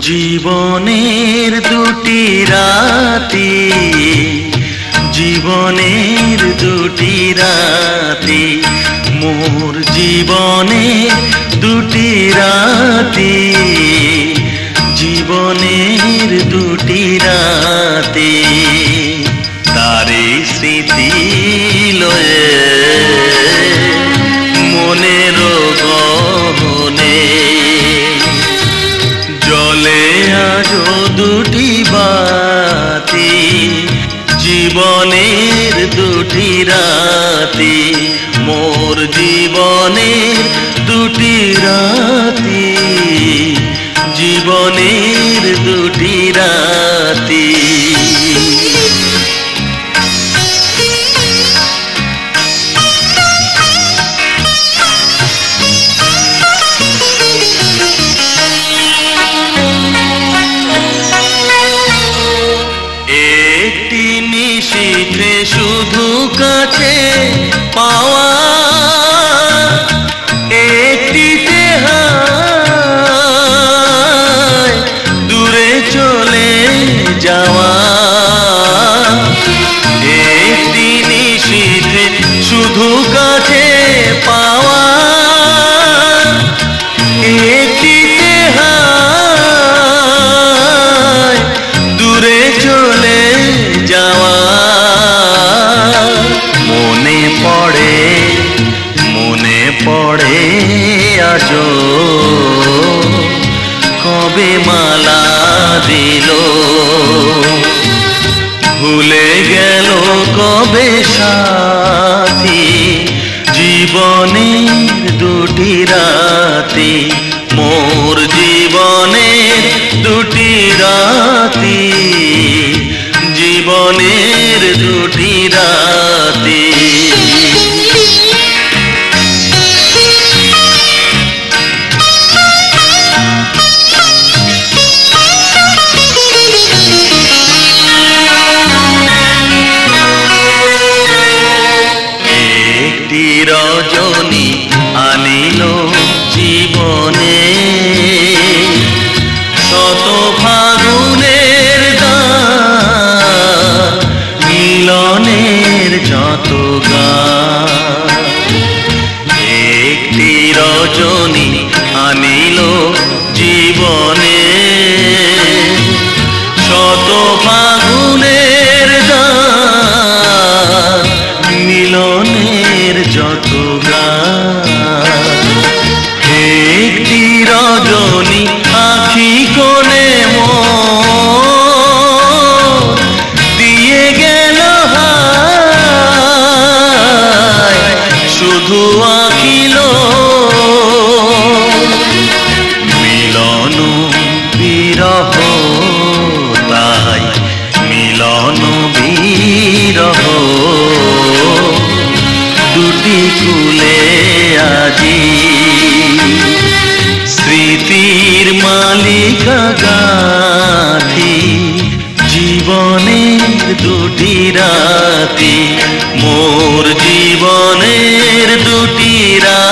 জীবনের দুটি রাতি, জীবনের দুটি রাতি, মোর জীবনে দুটি রাতি, জীবনের দুটি রাতি, তারে স্মৃতি লয়ে। জীবনের দুটি রাতি মোর জীবনের দুটি রাতি জীবনের দুটি রাতি। শুধু কাছে পাওয়া একটি দূরে চলে যাওয়া আজো কবে মালা দিল? ভুলে গেল কবে সাথী? জীবনের দুটি রাতি, মোর জীবনের দুটি রাতি। রজনী আনিল জীবনে। শত ফাগুনের মিলনের যত একটি রজনী আনিল কোণে দিয়ে গেল শুধু আঁকিল। মিলন বিরহ তাই মিলন বিরহ। দুটি কুলে আজি মালিকা গাথি জীবনের দুটি রাতি মোর জীবনের দুটি রাতি।